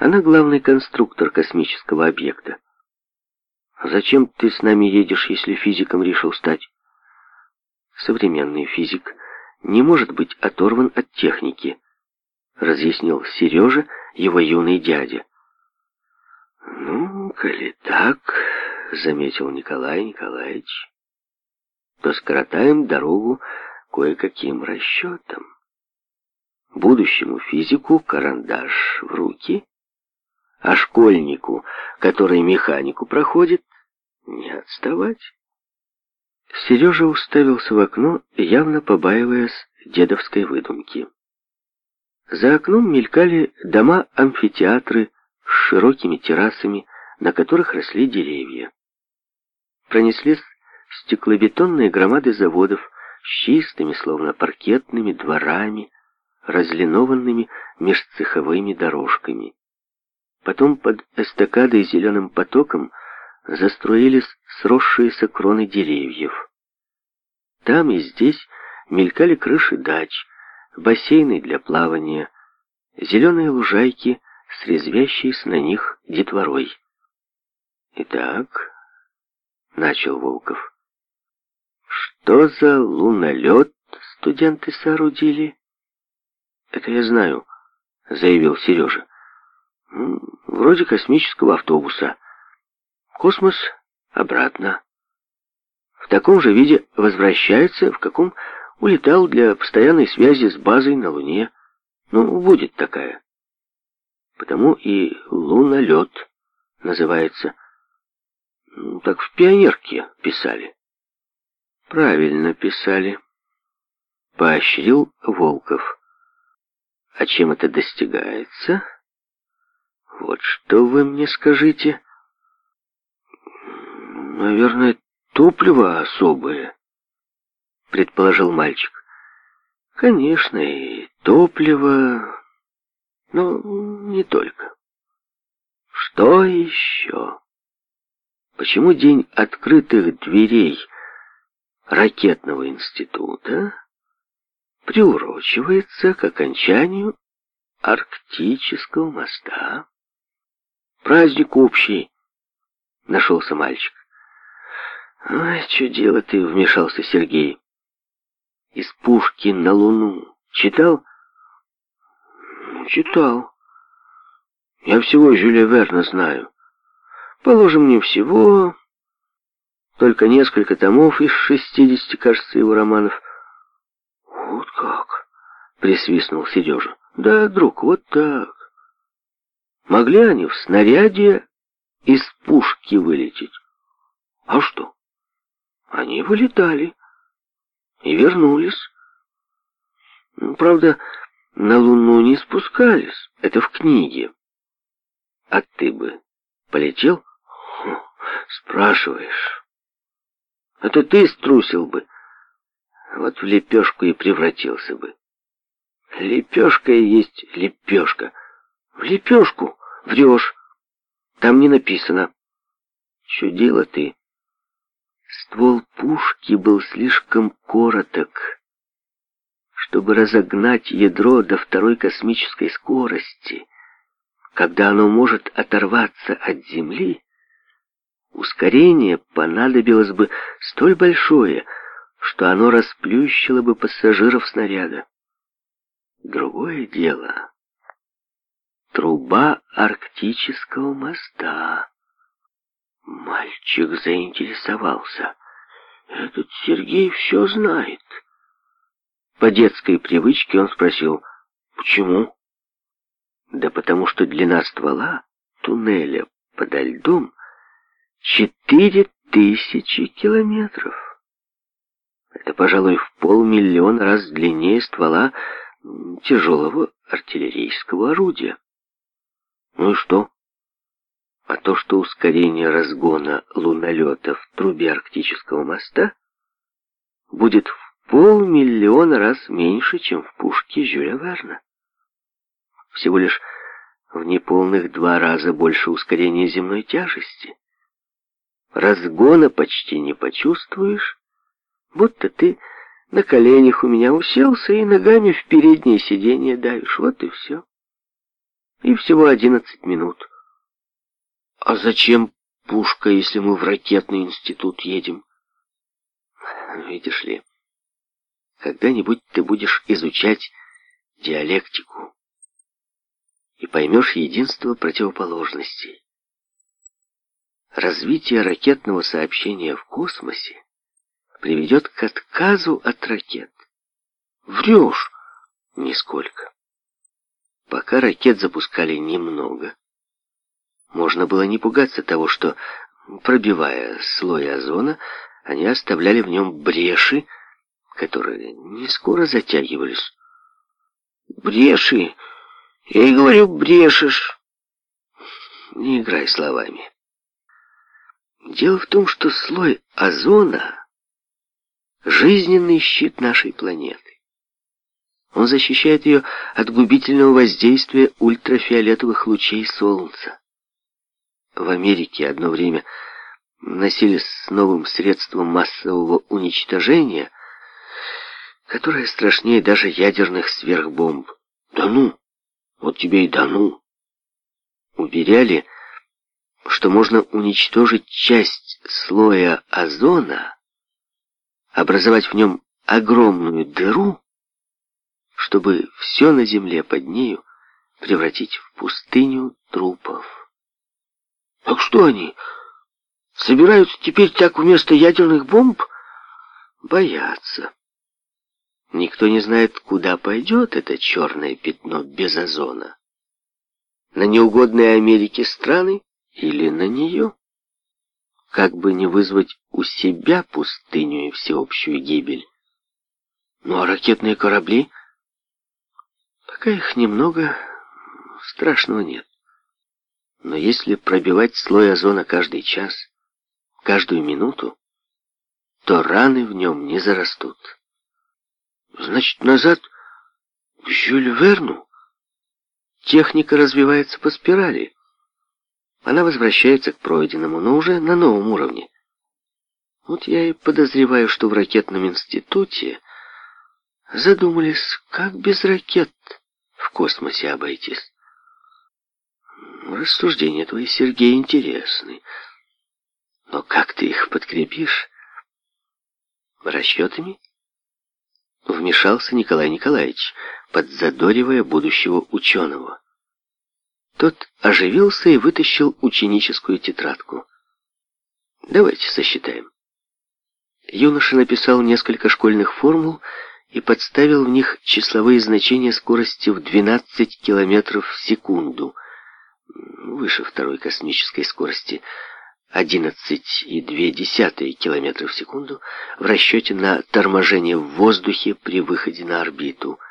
Она главный конструктор космического объекта. Зачем ты с нами едешь, если физиком решил стать? Современный физик не может быть оторван от техники, разъяснил Сережа, его юный дядя. Ну, коли так, заметил Николай Николаевич, то скоротаем дорогу кое-каким расчетом. Будущему физику карандаш в руки, а школьнику, который механику проходит, не отставать. Сережа уставился в окно, явно побаиваясь дедовской выдумки. За окном мелькали дома-амфитеатры с широкими террасами, на которых росли деревья. Пронеслись стеклобетонные громады заводов с чистыми, словно паркетными, дворами, разлинованными межцеховыми дорожками. Потом под эстакадой зеленым потоком застроились сросшиеся кроны деревьев. Там и здесь мелькали крыши дач, бассейны для плавания, зеленые лужайки с резвящейся на них детворой. «Итак», — начал Волков, — «что за лунолед студенты соорудили?» «Это я знаю», — заявил Сережа. Вроде космического автобуса. Космос обратно. В таком же виде возвращается, в каком улетал для постоянной связи с базой на Луне. Ну, будет такая. Потому и лунолет называется. Ну, так в пионерке писали. Правильно писали. Поощрил Волков. А чем это достигается? Вот что вы мне скажите? Наверное, топливо особое, предположил мальчик. Конечно, и топливо, но не только. Что еще? Почему день открытых дверей ракетного института приурочивается к окончанию Арктического моста? Праздник общий. Нашелся мальчик. «Ай, что дело ты?» — вмешался Сергей. «Из пушки на луну. Читал?» «Читал. Я всего Жюля Верна знаю. Положим, не всего, только несколько томов из шестидесяти, кажется, его романов». «Вот как!» — присвистнул Сережа. «Да, друг, вот так. Могли они в снаряде из пушки вылететь? А что? Они вылетали и вернулись. Правда, на Луну не спускались, это в книге. А ты бы полетел? Хм, спрашиваешь. А это ты струсил бы, вот в лепешку и превратился бы. Лепешка и есть лепешка. В лепешку Врешь. Там не написано. Чудила ты. Ствол пушки был слишком короток, чтобы разогнать ядро до второй космической скорости. Когда оно может оторваться от Земли, ускорение понадобилось бы столь большое, что оно расплющило бы пассажиров снаряда. Другое дело Труба Арктического моста. Мальчик заинтересовался. Этот Сергей все знает. По детской привычке он спросил, почему? Да потому что длина ствола туннеля подо льдом четыре тысячи километров. Это, пожалуй, в полмиллиона раз длиннее ствола тяжелого артиллерийского орудия. Ну и что? А то, что ускорение разгона лунолета в трубе арктического моста будет в полмиллиона раз меньше, чем в пушке Жюля Верна. Всего лишь в неполных два раза больше ускорения земной тяжести. Разгона почти не почувствуешь, будто ты на коленях у меня уселся и ногами в переднее сиденье давишь. Вот и все. И всего одиннадцать минут. А зачем пушка, если мы в ракетный институт едем? Видишь ли, когда-нибудь ты будешь изучать диалектику и поймешь единство противоположностей. Развитие ракетного сообщения в космосе приведет к отказу от ракет. Врешь! Нисколько. Пока ракет запускали немного. Можно было не пугаться того, что, пробивая слой озона, они оставляли в нем бреши, которые не скоро затягивались. «Бреши! Я и говорю, брешешь!» «Не играй словами!» Дело в том, что слой озона — жизненный щит нашей планеты. Он защищает ее от губительного воздействия ультрафиолетовых лучей солнца. В Америке одно время носились с новым средством массового уничтожения, которое страшнее даже ядерных сверхбомб. «Да ну! Вот тебе и да ну!» Уверяли, что можно уничтожить часть слоя озона, образовать в нем огромную дыру, чтобы все на земле под нею превратить в пустыню трупов. Так что они собираются теперь так вместо ядерных бомб? бояться? Никто не знает, куда пойдет это черное пятно без озона. На неугодные Америке страны или на нее? Как бы не вызвать у себя пустыню и всеобщую гибель. Ну а ракетные корабли Пока их немного, страшного нет. Но если пробивать слой озона каждый час, каждую минуту, то раны в нем не зарастут. Значит, назад в Жюль Верну? Техника развивается по спирали. Она возвращается к пройденному, но уже на новом уровне. Вот я и подозреваю, что в ракетном институте задумались, как без ракет в космосе обойтись. Рассуждения твои, Сергей, интересны. Но как ты их подкрепишь? Расчетами? Вмешался Николай Николаевич, подзадоривая будущего ученого. Тот оживился и вытащил ученическую тетрадку. Давайте сосчитаем. Юноша написал несколько школьных формул и подставил в них числовые значения скорости в 12 км в секунду, выше второй космической скорости 11,2 км в секунду в расчете на торможение в воздухе при выходе на орбиту –